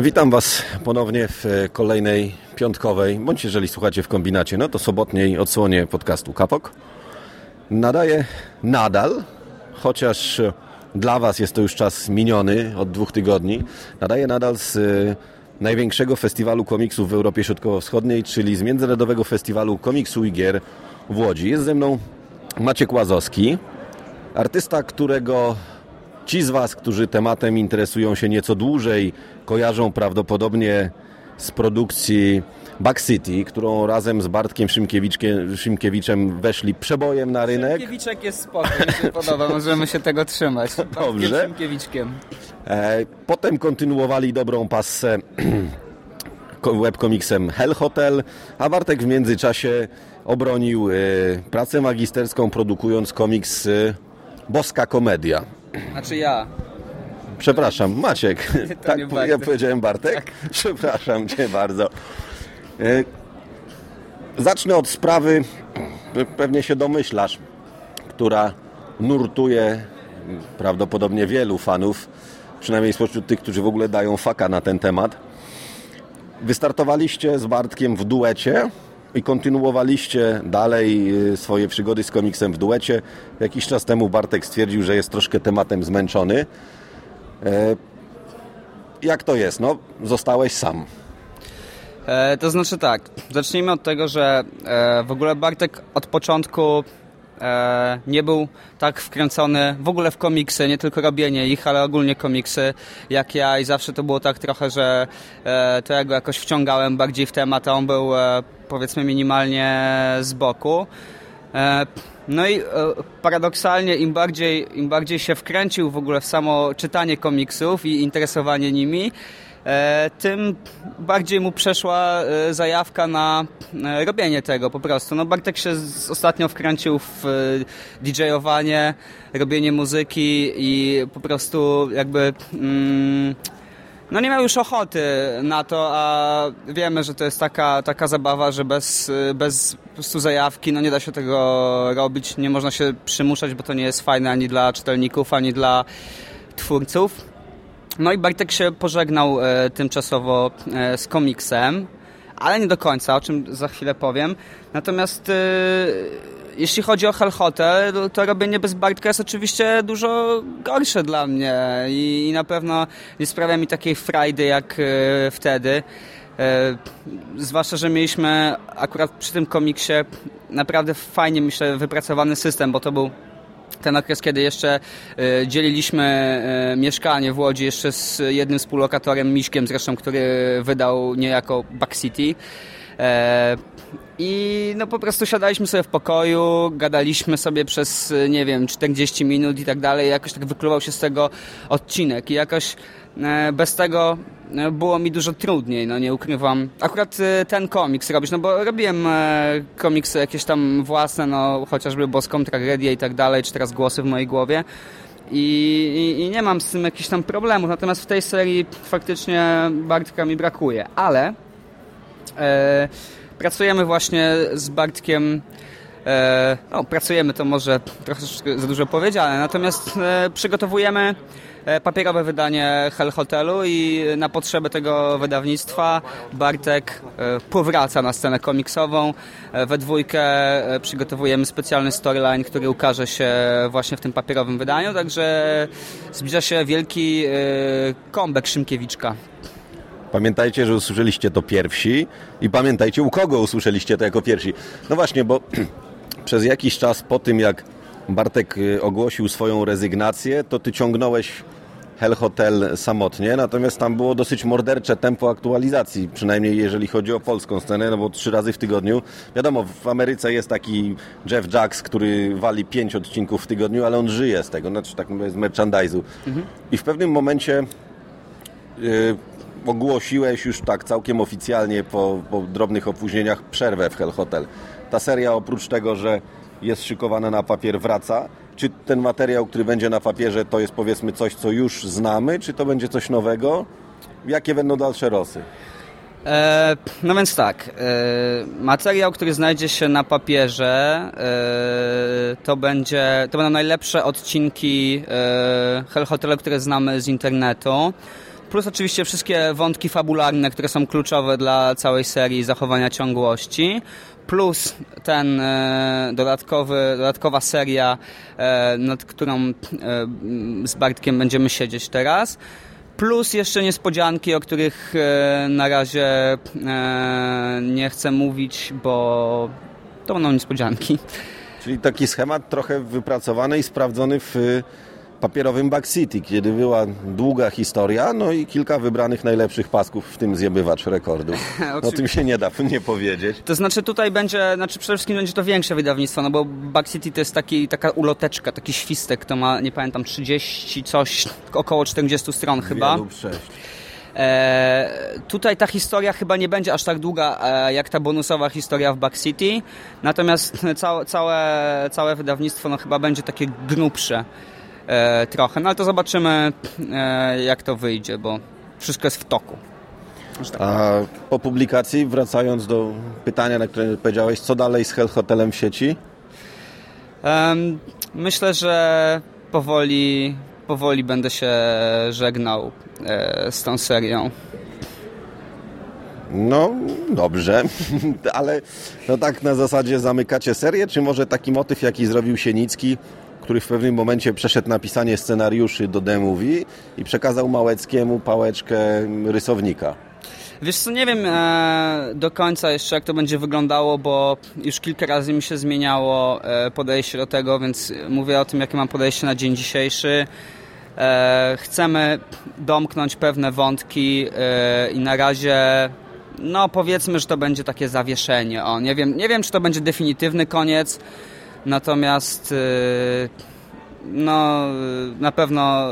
Witam Was ponownie w kolejnej piątkowej, bądź jeżeli słuchacie w kombinacie, no to sobotniej odsłonie podcastu Kapok. Nadaję nadal, chociaż dla Was jest to już czas miniony od dwóch tygodni, nadaję nadal z e, największego festiwalu komiksów w Europie Środkowo-Wschodniej, czyli z Międzynarodowego Festiwalu Komiksu i Gier w Łodzi. Jest ze mną Maciek Łazowski, artysta, którego ci z Was, którzy tematem interesują się nieco dłużej, kojarzą prawdopodobnie z produkcji Back City, którą razem z Bartkiem Szymkiewiczem weszli przebojem na rynek. Szymkiewiczek jest spoko, mi się podoba, możemy się tego trzymać. Dobrze. Szymkiewiczkiem. E, Potem kontynuowali dobrą passę ko- webkomiksem Hell Hotel, a Bartek w międzyczasie obronił e, pracę magisterską produkując komiks e, Boska Komedia. Znaczy ja. Przepraszam, Maciek. tak, ja Bartek. Tak. powiedziałem Bartek? Przepraszam Cię bardzo. E, Zacznę od sprawy, pe- pewnie się domyślasz, która nurtuje prawdopodobnie wielu fanów, przynajmniej spośród tych, którzy w ogóle dają faka na ten temat. Wystartowaliście z Bartkiem w duecie i kontynuowaliście dalej y, swoje przygody z komiksem w duecie. Jakiś czas temu Bartek stwierdził, że jest troszkę tematem zmęczony. E, Jak to jest? No, zostałeś sam. E, to znaczy tak, zacznijmy od tego, że e, w ogóle Bartek od początku e, nie był tak wkręcony w ogóle w komiksy, nie tylko robienie ich, ale ogólnie komiksy jak ja i zawsze to było tak trochę, że e, to ja go jakoś wciągałem bardziej w temat, a on był e, powiedzmy minimalnie z boku. E, No i e, paradoksalnie im bardziej, im bardziej się wkręcił w ogóle w samo czytanie komiksów i interesowanie nimi, e, tym bardziej mu przeszła zajawka na robienie tego po prostu. No Bartek się ostatnio wkręcił w DJ-owanie, robienie muzyki i po prostu jakby... Mm, no nie miał już ochoty na to, a wiemy, że to jest taka, taka zabawa, że bez, bez po prostu zajawki no nie da się tego robić, nie można się przymuszać, bo to nie jest fajne ani dla czytelników, ani dla twórców. No i Bartek się pożegnał e, tymczasowo e, z komiksem, ale nie do końca, o czym za chwilę powiem. Natomiast e, jeśli chodzi o Hell Hotel, to- robienie bez Bartka jest oczywiście dużo gorsze dla mnie i, i na pewno nie sprawia mi takiej frajdy jak e, wtedy. E, zwłaszcza, że mieliśmy akurat przy tym komiksie naprawdę fajnie, myślę, wypracowany system, bo to był ten okres, kiedy jeszcze e, dzieliliśmy mieszkanie w Łodzi jeszcze z jednym współlokatorem, Miśkiem zresztą, który wydał niejako Back City. I no po prostu siadaliśmy sobie w pokoju, gadaliśmy sobie przez, nie wiem, 40 minut i tak dalej. Jakoś tak wykluwał się z tego odcinek i jakoś e, bez tego e, było mi dużo trudniej, no nie ukrywam. Akurat e, ten komiks robić, no bo robiłem komiksy jakieś tam własne, no chociażby Boską Tragedię i tak dalej, czy teraz Głosy w mojej głowie. I, i, I nie mam z tym jakichś tam problemów, natomiast w tej serii faktycznie Bartka mi brakuje, ale e, pracujemy właśnie z Bartkiem E, no, pracujemy, to może trochę za dużo powiedziane, natomiast e, przygotowujemy e, papierowe wydanie Hell Hotelu i na potrzeby tego wydawnictwa Bartek powraca na scenę komiksową. We dwójkę przygotowujemy specjalny storyline, który ukaże się właśnie w tym papierowym wydaniu, także zbliża się wielki comeback Szymkiewiczka. Pamiętajcie, że usłyszeliście to pierwsi i pamiętajcie, u kogo usłyszeliście to jako pierwsi. No właśnie, bo przez jakiś czas po tym, jak Bartek y, ogłosił swoją rezygnację, to ty ciągnąłeś Hell Hotel samotnie, natomiast tam było dosyć mordercze tempo aktualizacji, przynajmniej jeżeli chodzi o polską scenę, no bo trzy razy w tygodniu. Wiadomo, w Ameryce jest taki Jeff Jacks, który wali pięć odcinków w tygodniu, ale on żyje z tego, znaczy tak mówię, z merchandise'u. I w pewnym momencie y, ogłosiłeś już tak całkiem oficjalnie po, po drobnych opóźnieniach przerwę w Hell Hotel. Ta seria oprócz tego, że jest szykowana na papier, wraca. Czy ten materiał, który będzie na papierze, to jest powiedzmy coś, co już znamy, czy to będzie coś nowego? Jakie będą dalsze rosy? E, no więc tak, e, materiał, który znajdzie się na papierze, e, to, będzie, to będą najlepsze odcinki e, Hell Hotelu, które znamy z internetu. Plus oczywiście wszystkie wątki fabularne, które są kluczowe dla całej serii zachowania ciągłości. Plus ten e, dodatkowy, dodatkowa seria, e, nad którą e, z Bartkiem będziemy siedzieć teraz. Plus jeszcze niespodzianki, o których na razie nie chcę mówić, bo to będą niespodzianki. Czyli taki schemat trochę wypracowany i sprawdzony w papierowym Back City, kiedy była długa historia, no i kilka wybranych najlepszych pasków, w tym zjebywacz rekordów. O tym się nie da nie powiedzieć. To znaczy tutaj będzie, znaczy przede wszystkim będzie to większe wydawnictwo, no bo Back City to jest taki, taka uloteczka, taki świstek, to ma, nie pamiętam, 30 coś, około 40 stron chyba. Sześć. E, tutaj ta historia chyba nie będzie aż tak długa e, jak ta bonusowa historia w Back City, natomiast całe, całe, całe wydawnictwo no, chyba będzie takie grubsze trochę, no ale to zobaczymy e, jak to wyjdzie, bo wszystko jest w toku. A po publikacji, wracając do pytania, na które powiedziałeś, co dalej z Hell Hotelem w sieci? Myślę, że powoli, powoli będę się żegnał e, z tą serią. No, dobrze, ale no tak na zasadzie zamykacie serię, czy może taki motyw, jaki zrobił Sienicki, który w pewnym momencie przeszedł na pisanie scenariuszy do D-Movie i przekazał Małeckiemu pałeczkę rysownika. Wiesz co, nie wiem e, do końca jeszcze jak to będzie wyglądało, bo już kilka razy mi się zmieniało e, podejście do tego, więc mówię o tym, jakie mam podejście na dzień dzisiejszy. E, chcemy domknąć pewne wątki i na razie no powiedzmy, że to będzie takie zawieszenie. O, nie wiem, nie wiem czy to będzie definitywny koniec, natomiast e, no na pewno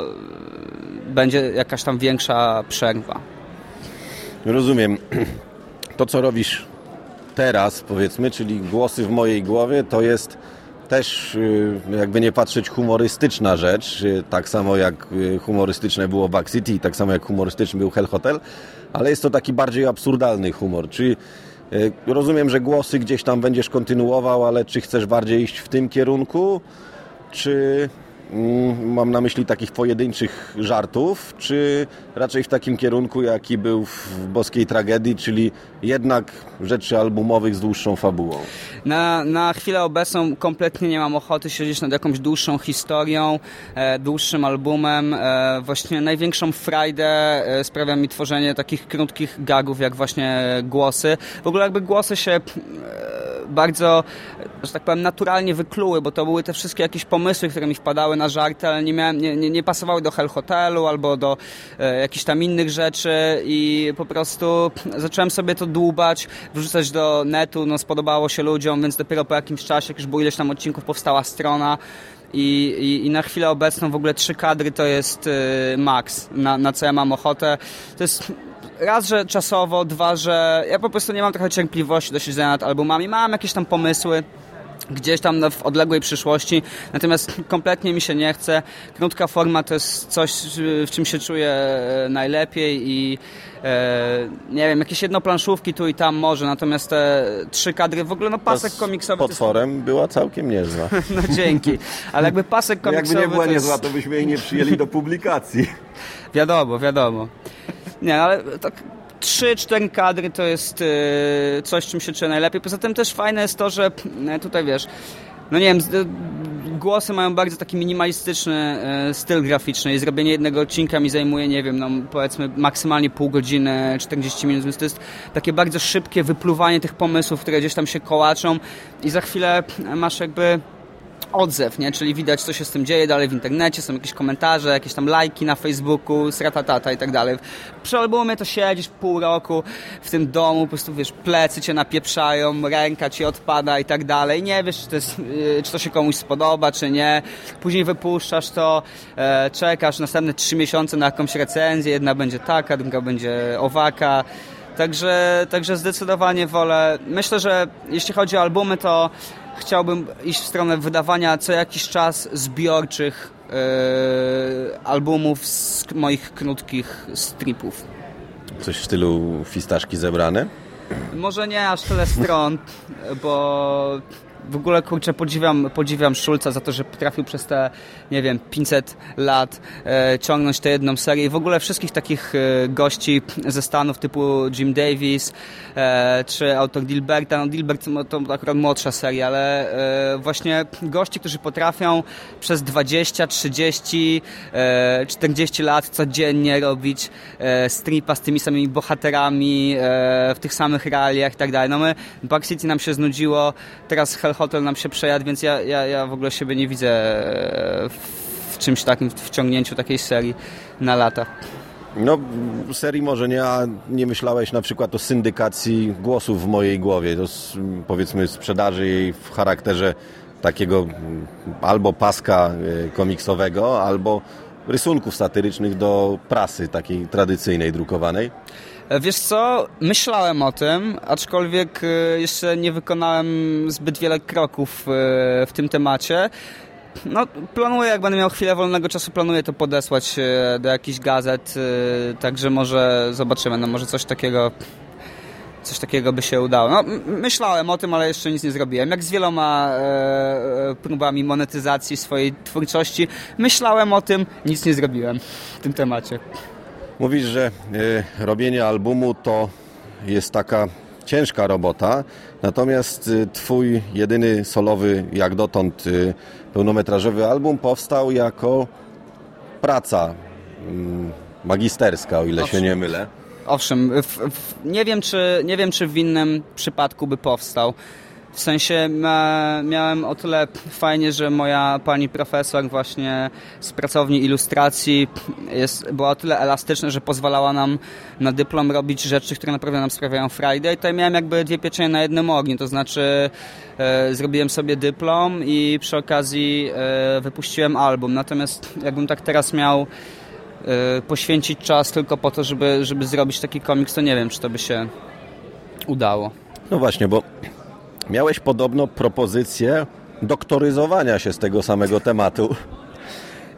będzie jakaś tam większa przerwa. Rozumiem. To, co robisz teraz, powiedzmy, czyli głosy w mojej głowie, to jest też, y, jakby nie patrzeć, humorystyczna rzecz. y, Tak samo jak y, humorystyczne było Back City, tak samo jak humorystyczny był Hell Hotel, ale jest to taki bardziej absurdalny humor. Czyli y, rozumiem, że głosy gdzieś tam będziesz kontynuował, ale czy chcesz bardziej iść w tym kierunku, czy mam na myśli takich pojedynczych żartów, czy raczej w takim kierunku, jaki był w boskiej tragedii, czyli jednak rzeczy albumowych z dłuższą fabułą? Na, na chwilę obecną kompletnie nie mam ochoty siedzieć nad jakąś dłuższą historią, e, dłuższym albumem. E, właśnie największą frajdę e, sprawia mi tworzenie takich krótkich gagów, jak właśnie głosy. W ogóle jakby głosy się e, bardzo, że tak powiem, naturalnie wykluły, bo to były te wszystkie jakieś pomysły, które mi wpadały na żarty, ale nie, miałem, nie, nie, nie pasowały do Hell Hotelu albo do e, jakichś tam innych rzeczy i po prostu zacząłem sobie to dłubać, wrzucać do netu, no spodobało się ludziom, więc dopiero po jakimś czasie, jak już było ileś tam odcinków, powstała strona i, i, i na chwilę obecną w ogóle trzy kadry to jest y, maks, na, na co ja mam ochotę. To jest raz, że czasowo, dwa, że ja po prostu nie mam trochę cierpliwości do siedzenia nad albumami, mam jakieś tam pomysły, gdzieś tam w odległej przyszłości, natomiast kompletnie mi się nie chce. Krótka forma to jest coś, w czym się czuję e, najlepiej i e, nie wiem, jakieś jednoplanszówki tu i tam może, natomiast te trzy kadry, w ogóle no pasek Z komiksowy... to jest- potworem była całkiem niezła. No dzięki, ale jakby pasek komiksowy Jakby nie była to jest... niezła, to byśmy jej nie przyjęli do publikacji. Wiadomo, wiadomo. Nie, ale tak trzy, cztery kadry to jest e, coś, czym się czuję najlepiej. Poza tym też fajne jest to, że e, tutaj wiesz, no nie wiem, e, głosy mają bardzo taki minimalistyczny e, styl graficzny i zrobienie jednego odcinka mi zajmuje, nie wiem, no powiedzmy maksymalnie pół godziny, 40 minut, więc to jest takie bardzo szybkie wypluwanie tych pomysłów, które gdzieś tam się kołaczą i za chwilę masz jakby odzew, nie? czyli widać, co się z tym dzieje dalej w internecie, są jakieś komentarze, jakieś tam lajki na Facebooku, sratatata i tak dalej. Przy albumie to siedzisz pół roku w tym domu, po prostu wiesz, plecy cię napieprzają, ręka ci odpada i tak dalej. Nie wiesz, czy to, jest, yy, czy to się komuś spodoba, czy nie. Później wypuszczasz to, e, czekasz następne trzy miesiące na jakąś recenzję, jedna będzie taka, druga będzie owaka. Także, także zdecydowanie wolę. Myślę, że jeśli chodzi o albumy, to chciałbym iść w stronę wydawania co jakiś czas zbiorczych e, albumów z moich krótkich stripów. Coś w stylu fistaszki zebrane? Może nie aż tyle stron, bo w ogóle kurczę podziwiam, podziwiam Szulca za to, że potrafił przez te, nie wiem, 500 lat e, ciągnąć tę jedną serię i w ogóle wszystkich takich e, gości ze Stanów typu Jim Davis e, czy autor Dilberta, no Dilbert to akurat młodsza seria, ale e, właśnie gości, którzy potrafią przez 20, 30, 40 lat codziennie robić e, stripa z tymi samymi bohaterami e, w tych samych realiach i tak dalej. No my, Back City nam się znudziło, teraz Hell hotel nam się przejadł, więc ja, ja, ja w ogóle siebie nie widzę e, w czymś takim, w ciągnięciu takiej serii na lata. No, serii może nie, a nie myślałeś na przykład o syndykacji głosów w mojej głowie, to powiedzmy sprzedaży jej w charakterze takiego albo paska e, komiksowego, albo rysunków satyrycznych do prasy takiej tradycyjnej, drukowanej? Wiesz co, myślałem o tym, aczkolwiek e, jeszcze nie wykonałem zbyt wiele kroków e, w tym temacie. No, planuję, jak będę miał chwilę wolnego czasu, planuję to podesłać e, do jakichś gazet, także może zobaczymy, no może coś takiego coś takiego by się udało. No, myślałem o tym, ale jeszcze nic nie zrobiłem. Jak z wieloma e, próbami monetyzacji swojej twórczości, myślałem o tym, nic nie zrobiłem w tym temacie. Mówisz, że y, robienie albumu to jest taka ciężka robota, natomiast y, twój jedyny solowy, jak dotąd y, pełnometrażowy album powstał jako praca mm, magisterska, o ile Owszem. się nie mylę. Owszem, w, w, nie, wiem, czy, nie wiem, czy w innym przypadku by powstał. W sensie miałem o tyle fajnie, że moja pani profesor właśnie z pracowni ilustracji jest, była o tyle elastyczna, że pozwalała nam na dyplom robić rzeczy, które naprawdę nam sprawiają Friday. I tutaj miałem jakby dwie pieczenie na jednym ogniu, to znaczy e, zrobiłem sobie dyplom i przy okazji e, wypuściłem album. Natomiast jakbym tak teraz miał e, poświęcić czas tylko po to, żeby, żeby zrobić taki komiks, to nie wiem, czy to by się udało. No właśnie, bo Miałeś podobno propozycję doktoryzowania się z tego samego tematu.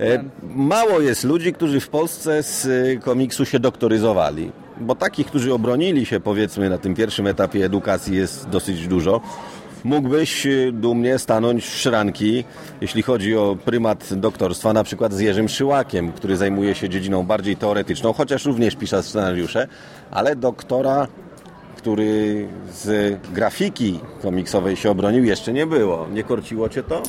E, mało jest ludzi, którzy w Polsce z e, komiksu się doktoryzowali, bo takich, którzy obronili się powiedzmy na tym pierwszym etapie edukacji jest dosyć dużo. Mógłbyś e, dumnie stanąć w szranki, jeśli chodzi o prymat doktorstwa, na przykład z Jerzym Szyłakiem, który zajmuje się dziedziną bardziej teoretyczną, chociaż również pisze scenariusze, ale doktora który z grafiki komiksowej się obronił, jeszcze nie było. Nie korciło cię to?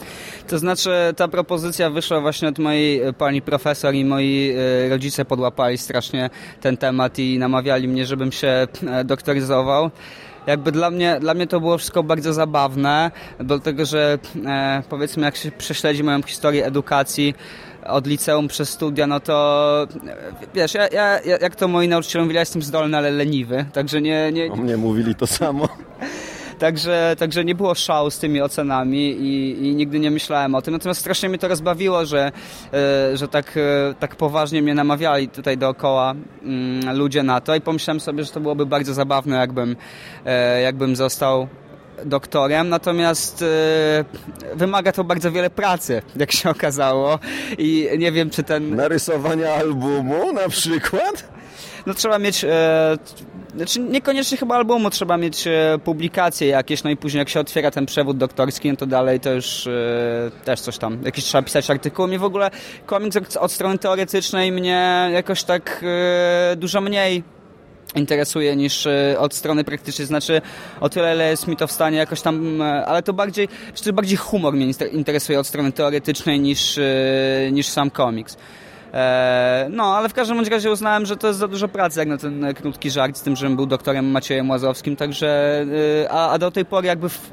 To znaczy, ta propozycja wyszła właśnie od mojej e, pani profesor i moi e, rodzice podłapali strasznie ten temat i namawiali mnie, żebym się e, doktoryzował jakby dla mnie, dla mnie to było wszystko bardzo zabawne, dlatego że e, powiedzmy jak się prześledzi moją historię edukacji, od liceum przez studia, no to wiesz, ja, ja, jak to moi nauczyciele mówili, ja jestem zdolny, ale leniwy, także nie... nie... O mnie mówili to samo. Także, także nie było szału z tymi ocenami i, i, nigdy nie myślałem o tym. Natomiast strasznie mnie to rozbawiło, że, e, że tak, e, tak poważnie mnie namawiali tutaj dookoła mm, ludzie na to i pomyślałem sobie, że to byłoby bardzo zabawne, jakbym, e, jakbym został doktorem, natomiast e, wymaga to bardzo wiele pracy, jak się okazało. I nie wiem, czy ten... Narysowania albumu na przykład? No trzeba mieć... E, znaczy niekoniecznie chyba albumu, trzeba mieć e, publikacje jakieś, no i później jak się otwiera ten przewód doktorski, no to dalej to już e, też coś tam, jakieś trzeba pisać artykuły. Mnie w ogóle komiks od strony teoretycznej mnie jakoś tak e, dużo mniej interesuje niż e, od strony praktycznej, znaczy o tyle ile jest mi to w stanie jakoś tam, e, ale to bardziej, to bardziej humor mnie interesuje od strony teoretycznej niż, e, niż sam komiks. No, ale w każdym razie uznałem, że to jest za dużo pracy, jak na ten krótki żart z tym, żebym był doktorem Maciejem Łazowskim, także a, a do tej pory jakby w,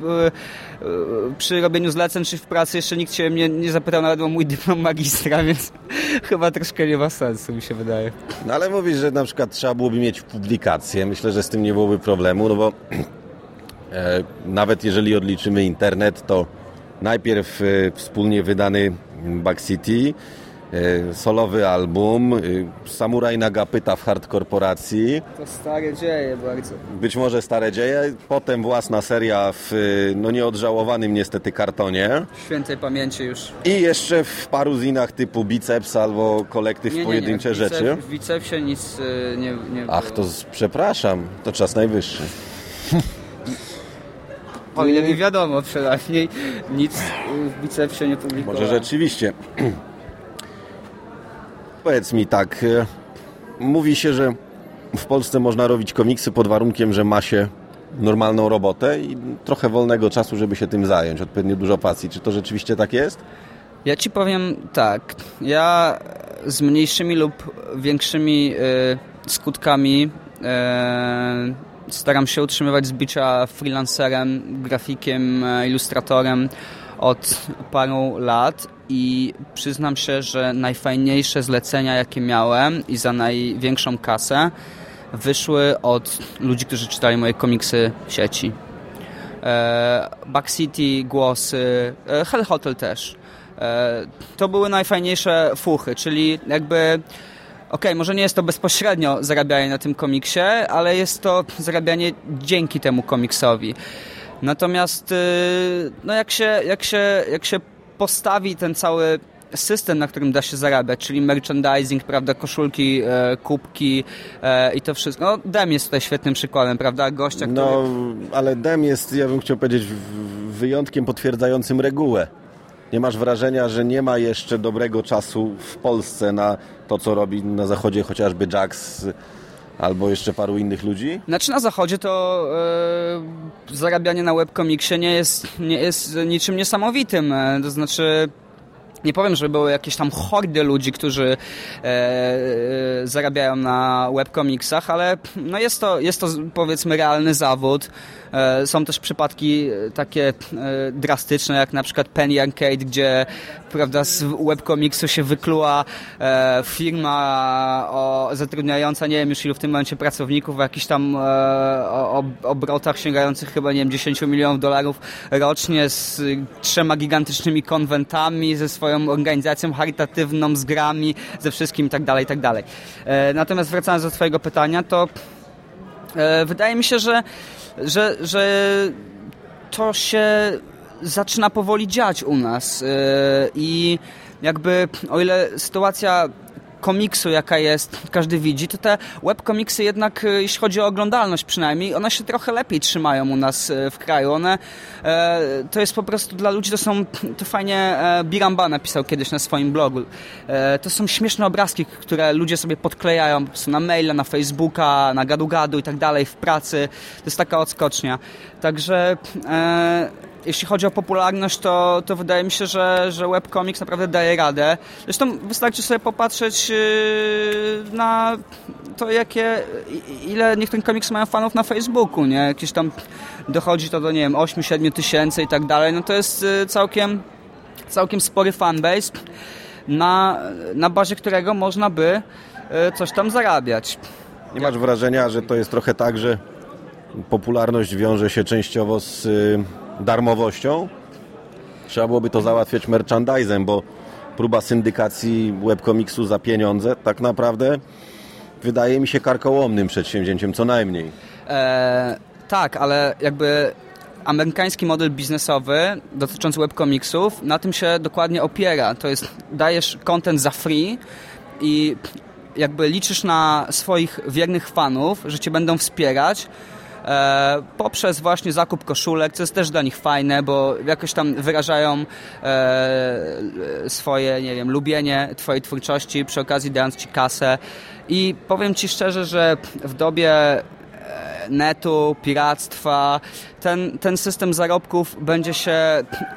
przy robieniu zleceń czy w pracy jeszcze nikt się mnie nie zapytał nawet o mój dyplom magistra, więc chyba troszkę nie ma sensu, mi się wydaje. No ale mówisz, że na przykład trzeba byłoby mieć publikację, myślę, że z tym nie byłoby problemu, no bo e, nawet jeżeli odliczymy internet, to najpierw e, wspólnie wydany Back City, e, solowy album, e, Samuraj Naga pyta w Hard Korporacji, To stare dzieje bardzo. być może Stare Dzieje, potem własna seria w e, no nieodżałowanym niestety kartonie Świętej pamięci już. i jeszcze w paru zinach typu Biceps albo kolektyw pojedyncze w bicep- rzeczy. W bicepsie nic y, nie, nie Ach, to z, przepraszam, to czas najwyższy. O ile mi wiadomo przynajmniej, nic w bicepsie nie publikowałem. Może rzeczywiście. Powiedz mi tak, e, mówi się, że w Polsce można robić komiksy pod warunkiem, że ma się normalną robotę i trochę wolnego czasu, żeby się tym zająć, odpowiednio dużo pasji. Czy to rzeczywiście tak jest? Ja ci powiem tak. Ja z mniejszymi lub większymi y, skutkami y, staram się utrzymywać z bycia freelancerem, grafikiem, ilustratorem od paru lat i przyznam się, że najfajniejsze zlecenia, jakie miałem i za największą kasę wyszły od ludzi, którzy czytali moje komiksy w sieci. E, Back City, Głosy, e, Hell Hotel też. E, To były najfajniejsze fuchy, czyli jakby okej, może nie jest to bezpośrednio zarabianie na tym komiksie, ale jest to zarabianie dzięki temu komiksowi. Natomiast y, no jak, się, jak, się, jak się postawi ten cały system, na którym da się zarabiać, czyli merchandising, prawda, koszulki, e, kubki e, i to wszystko. No, Dem jest tutaj świetnym przykładem, prawda, gościa, który... No, ale Dem jest, ja bym chciał powiedzieć, wyjątkiem potwierdzającym regułę. Nie masz wrażenia, że nie ma jeszcze dobrego czasu w Polsce na to, co robi na zachodzie chociażby Jax albo jeszcze paru innych ludzi? Znaczy na zachodzie to e, zarabianie na webkomiksie nie jest, nie jest niczym niesamowitym. E, to znaczy nie powiem, że były jakieś tam hordy ludzi, którzy e, e, zarabiają na webkomiksach, ale no jest, to, jest to powiedzmy realny zawód. E, są też przypadki e, takie e, drastyczne, jak na przykład Penny Arcade, gdzie prawda, z webkomiksu się wykluła e, firma o, zatrudniająca, nie wiem już ilu w tym momencie pracowników, o jakichś tam o, obrotach sięgających chyba, nie wiem, 10 milionów dolarów rocznie z trzema gigantycznymi konwentami, ze swoją organizacją charytatywną, z grami, ze wszystkim tak dalej, tak dalej. E, natomiast wracając do twojego pytania, to e, wydaje mi się, że, że, że to się zaczyna powoli dziać u nas yy, i jakby o ile sytuacja komiksu, jaka jest, każdy widzi, to te webkomiksy jednak, y, jeśli chodzi o oglądalność przynajmniej, one się trochę lepiej trzymają u nas y, w kraju. One, e, to jest po prostu dla ludzi, to są, to fajnie e, Biramba napisał kiedyś na swoim blogu. E, to są śmieszne obrazki, które ludzie sobie podklejają po prostu na maila, na Facebooka, na gadu-gadu i tak dalej, w pracy. To jest taka odskocznia. Także e, jeśli chodzi o popularność, to, to wydaje mi się, że, że webcomics naprawdę daje radę. Zresztą wystarczy sobie popatrzeć yy, na to, jakie, ile niektóre komiksy mają fanów na Facebooku, nie? Jakieś tam dochodzi to do, nie wiem, 8-7 tysięcy i tak dalej. No to jest yy, całkiem, całkiem spory fanbase, na, na bazie którego można by yy, coś tam zarabiać. Nie masz wrażenia, że to jest trochę tak, że popularność wiąże się częściowo z darmowością? Trzeba byłoby to załatwiać merchandisem, bo próba syndykacji webkomiksu za pieniądze tak naprawdę wydaje mi się karkołomnym przedsięwzięciem co najmniej. E, tak, ale jakby amerykański model biznesowy dotyczący webkomiksów na tym się dokładnie opiera. To jest, dajesz content za free i jakby liczysz na swoich wiernych fanów, że cię będą wspierać poprzez właśnie zakup koszulek, co jest też dla nich fajne, bo jakoś tam wyrażają e, swoje, nie wiem, lubienie twojej twórczości, przy okazji dając ci kasę. I powiem ci szczerze, że w dobie e, netu, piractwa, ten, ten system zarobków będzie się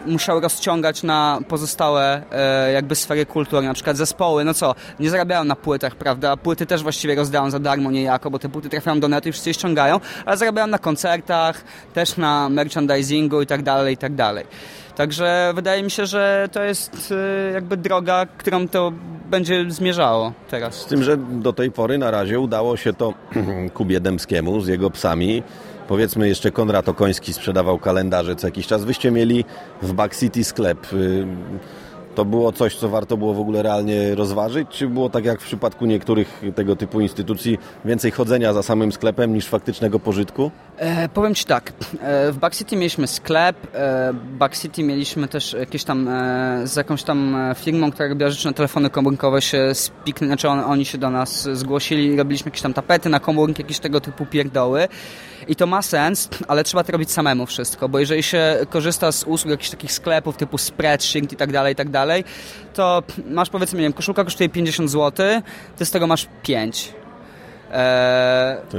musiał rozciągać na pozostałe e, jakby sfery kultury, na przykład zespoły, no co, nie zarabiają na płytach, prawda, płyty też właściwie rozdają za darmo niejako, bo te płyty trafiają do netu i wszyscy je ściągają, ale zarabiają na koncertach, też na merchandisingu i tak dalej, i tak dalej. Także wydaje mi się, że to jest e, jakby droga, którą to będzie zmierzało teraz. Z tym, że do tej pory na razie udało się to Kubie Dębskiemu z jego psami. Powiedzmy jeszcze Konrad Okoński sprzedawał kalendarze co jakiś czas. Wyście mieli w Back City sklep. Y, to było coś, co warto było w ogóle realnie rozważyć, czy było tak jak w przypadku niektórych tego typu instytucji, więcej chodzenia za samym sklepem niż faktycznego pożytku? E, powiem Ci tak, e, w Back City mieliśmy sklep, e, Back City mieliśmy też jakieś tam e, z jakąś tam e, firmą, która robiła rzeczy na telefony komórkowe się spiknę, znaczy on, oni się do nas zgłosili i robiliśmy jakieś tam tapety na komórki, jakieś tego typu pierdoły i to ma sens, ale trzeba to robić samemu wszystko, bo jeżeli się korzysta z usług jakichś takich sklepów typu Spreadsheet i tak dalej, i tak dalej, to masz powiedzmy, nie wiem, koszulka kosztuje 50 zł, ty z tego masz 5 Eee, to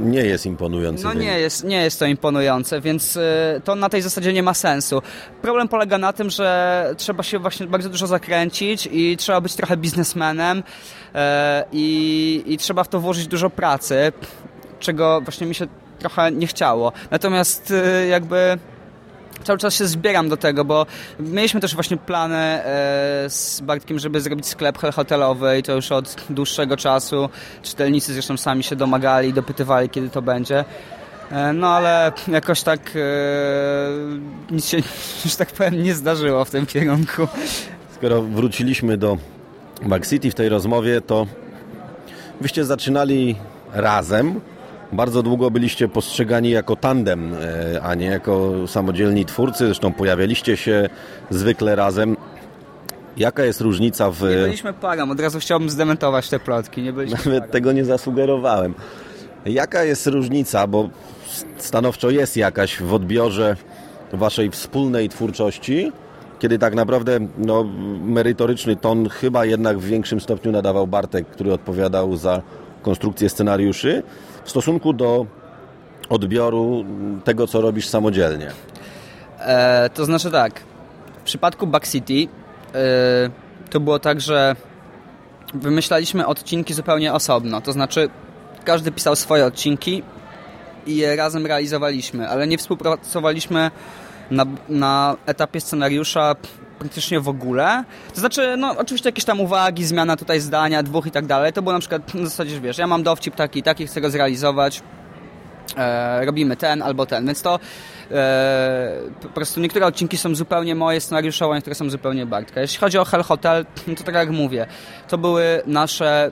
nie jest imponujące. No nie jest, nie jest to imponujące, więc y, to na tej zasadzie nie ma sensu. Problem polega na tym, że trzeba się właśnie bardzo dużo zakręcić i trzeba być trochę biznesmenem e, i, i trzeba w to włożyć dużo pracy, czego właśnie mi się trochę nie chciało. Natomiast y, jakby cały czas się zbieram do tego, bo mieliśmy też właśnie plany e, z Bartkiem, żeby zrobić sklep hotelowy i to już od dłuższego czasu. Czytelnicy zresztą sami się domagali, dopytywali, kiedy to będzie. E, no ale jakoś tak e, nic się, że tak powiem, nie zdarzyło w tym kierunku. Skoro wróciliśmy do Back City w tej rozmowie, to wyście zaczynali razem, bardzo długo byliście postrzegani jako tandem, e, a nie jako samodzielni twórcy. Zresztą pojawialiście się zwykle razem. Jaka jest różnica w... Nie byliśmy parą, od razu chciałbym zdementować te plotki. Nie byliśmy Nawet parą. tego nie zasugerowałem. Jaka jest różnica, bo stanowczo jest jakaś w odbiorze waszej wspólnej twórczości, kiedy tak naprawdę no, merytoryczny ton chyba jednak w większym stopniu nadawał Bartek, który odpowiadał za konstrukcję scenariuszy, w stosunku do odbioru tego, co robisz samodzielnie? E, to znaczy tak, w przypadku Back City e, to było tak, że wymyślaliśmy odcinki zupełnie osobno, to znaczy każdy pisał swoje odcinki i je razem realizowaliśmy, ale nie współpracowaliśmy na, na etapie scenariusza praktycznie w ogóle. To znaczy, no oczywiście jakieś tam uwagi, zmiana tutaj zdania, dwóch i tak dalej. To było na przykład w zasadzie, wiesz, ja mam dowcip taki, taki, chcę go zrealizować. E, robimy ten albo ten, więc to e, po prostu niektóre odcinki są zupełnie moje scenariuszowe, niektóre są zupełnie Bartka. Jeśli chodzi o Hell Hotel, to tak jak mówię, to były nasze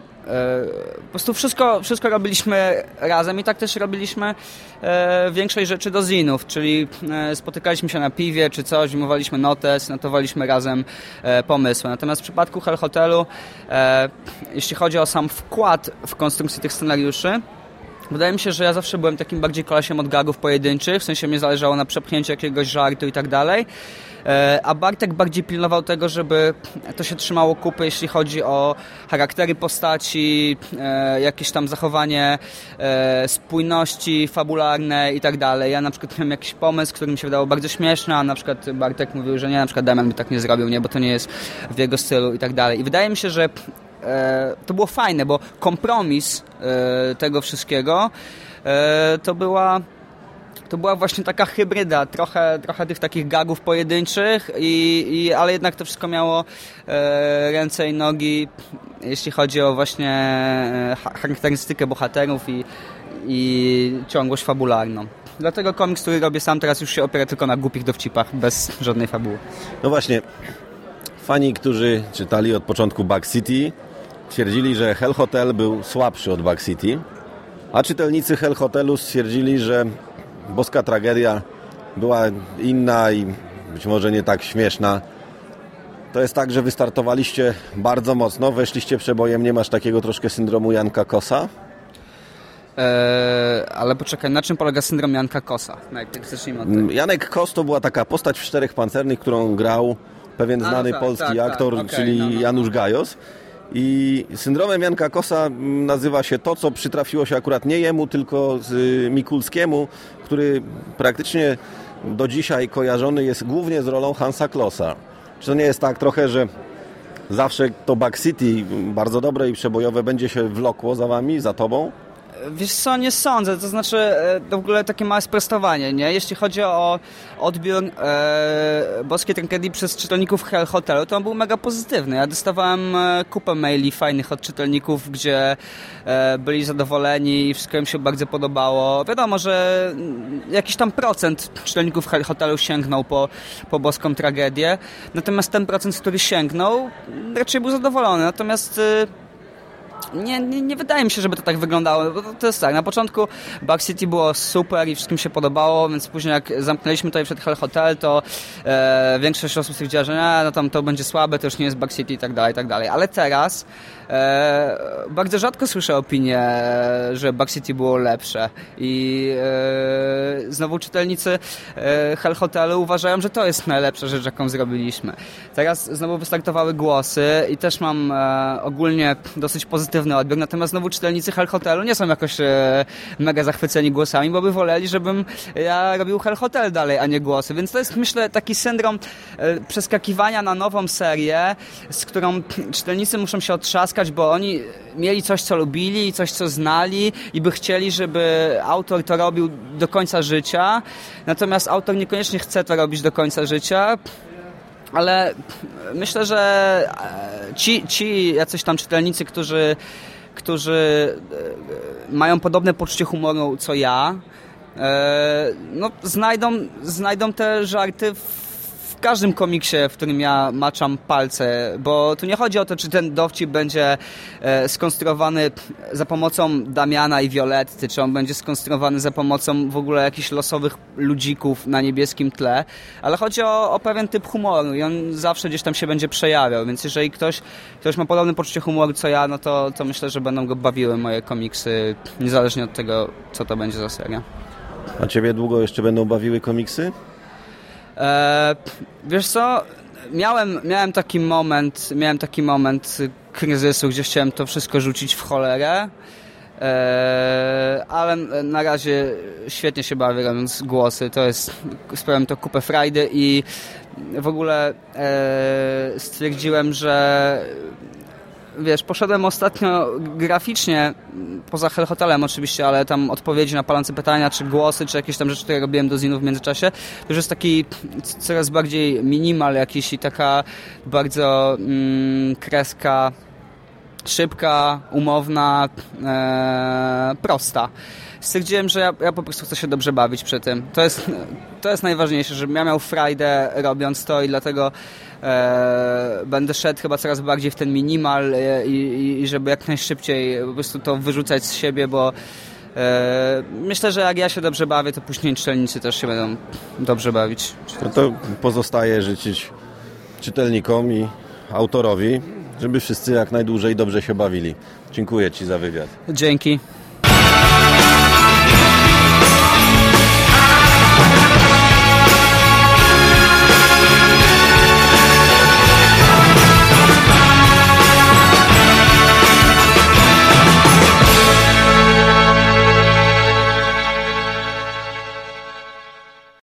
po prostu wszystko, wszystko robiliśmy razem i tak też robiliśmy e, większość rzeczy do zinów, czyli e, spotykaliśmy się na piwie czy coś, wymowaliśmy notes, notowaliśmy razem e, pomysły. Natomiast w przypadku Hell Hotelu, e, jeśli chodzi o sam wkład w konstrukcję tych scenariuszy, Wydaje mi się, że ja zawsze byłem takim bardziej kolesiem od gagów pojedynczych, w sensie mi zależało na przepchnięciu jakiegoś żartu i tak dalej. E, a Bartek bardziej pilnował tego, żeby to się trzymało kupy, jeśli chodzi o charaktery postaci, e, jakieś tam zachowanie e, spójności fabularne i tak dalej. Ja na przykład miałem jakiś pomysł, który mi się wydawał bardzo śmieszny, a na przykład Bartek mówił, że nie, na przykład Damian by tak nie zrobił, nie, bo to nie jest w jego stylu i tak dalej. I wydaje mi się, że to było fajne, bo kompromis tego wszystkiego to była to była właśnie taka hybryda, trochę, trochę tych takich gagów pojedynczych, i, i, ale jednak to wszystko miało e, ręce i nogi, jeśli chodzi o właśnie e, charakterystykę bohaterów i, i ciągłość fabularną. Dlatego komiks, który robię sam, teraz już się opiera tylko na głupich dowcipach, bez żadnej fabuły. No właśnie, fani, którzy czytali od początku Back City, twierdzili, że Hell Hotel był słabszy od Back City, a czytelnicy Hell Hotelu stwierdzili, że boska tragedia była inna i być może nie tak śmieszna. To jest tak, że wystartowaliście bardzo mocno, weszliście przebojem, nie masz takiego troszkę syndromu Janka Kosa? Eee, ale poczekaj, na czym polega syndrom Janka Kosa? Najpierw zacznijmy od tego. Janek Kos to była taka postać w Czterech Pancernych, którą grał pewien A, znany tak, polski tak, tak, aktor, okej, czyli no, no, Janusz Gajos. I syndromem Janka Kosa nazywa się to, co przytrafiło się akurat nie jemu, tylko z y, Mikulskiemu, który praktycznie do dzisiaj kojarzony jest głównie z rolą Hansa Klossa. Czy to nie jest tak trochę, że zawsze to Back City, bardzo dobre i przebojowe, będzie się wlokło za wami, za tobą? Wiesz co, nie sądzę, to znaczy e, w ogóle takie małe sprostowanie, nie? Jeśli chodzi o odbiór e, Boskiej Tragedii przez czytelników Hell Hotelu, to on był mega pozytywny. Ja dostawałem e, kupę maili fajnych od czytelników, gdzie e, byli zadowoleni i wszystko im się bardzo podobało. Wiadomo, że jakiś tam procent czytelników Hell Hotelu sięgnął po, po Boską Tragedię, natomiast ten procent, który sięgnął, raczej był zadowolony. Natomiast... E, nie, nie, nie, wydaje mi się, żeby to tak wyglądało. Bo to jest tak, na początku Back City było super i wszystkim się podobało, więc później jak zamknęliśmy tutaj przed Hell Hotel, to e, większość osób stwierdziła, że nie, no tam to będzie słabe, to już nie jest Back City i tak dalej, i tak dalej. Ale teraz e, bardzo rzadko słyszę opinię, że Back City było lepsze i e, znowu czytelnicy e, Hell Hotelu uważają, że to jest najlepsza rzecz, jaką zrobiliśmy. Teraz znowu wystartowały głosy i też mam e, ogólnie dosyć pozytywny odbiór, natomiast znowu czytelnicy Hell Hotelu nie są jakoś e, mega zachwyceni głosami, bo by woleli, żebym ja robił Hell Hotel dalej, a nie głosy, więc to jest myślę taki syndrom e, przeskakiwania na nową serię, z którą czytelnicy muszą się otrzaskać, bo oni mieli coś, co lubili, coś, co znali i by chcieli, żeby autor to robił do końca życia, natomiast autor niekoniecznie chce to robić do końca życia, ale myślę, że e, ci, ci jacyś tam czytelnicy, którzy, którzy e, mają podobne poczucie humoru co ja, e, no, znajdą, znajdą te żarty w w każdym komiksie, w którym ja maczam palce, bo tu nie chodzi o to, czy ten dowcip będzie e, skonstruowany za pomocą Damiana i Violetty, czy on będzie skonstruowany za pomocą w ogóle jakichś losowych ludzików na niebieskim tle, ale chodzi o, o pewien typ humoru i on zawsze gdzieś tam się będzie przejawiał, więc jeżeli ktoś, ktoś ma podobne poczucie humoru co ja, no to, to myślę, że będą go bawiły moje komiksy, niezależnie od tego, co to będzie za seria. A Ciebie długo jeszcze będą bawiły komiksy? E, wiesz co, miałem, miałem taki moment, miałem taki moment kryzysu, gdzie chciałem to wszystko rzucić w cholerę. E, ale na razie świetnie się bawię robiąc głosy. To jest, sprawiam to kupę frajdy i w ogóle e, stwierdziłem, że wiesz, poszedłem ostatnio graficznie, poza Hell Hotelem oczywiście, ale tam odpowiedzi na palące pytania, czy głosy, czy jakieś tam rzeczy, które robiłem do zinów w międzyczasie. To już jest taki coraz bardziej minimal jakiś i taka bardzo mm, kreska szybka, umowna, e, prosta. Stwierdziłem, że ja, ja, po prostu chcę się dobrze bawić przy tym. To jest, to jest najważniejsze, żebym ja miał frajdę robiąc to i dlatego e, będę szedł chyba coraz bardziej w ten minimal e, i, i żeby jak najszybciej po prostu to wyrzucać z siebie, bo e, myślę, że jak ja się dobrze bawię, to później czytelnicy też się będą dobrze bawić. No to pozostaje życzyć czytelnikom i autorowi, żeby wszyscy jak najdłużej dobrze się bawili. Dziękuję Ci za wywiad. Dzięki.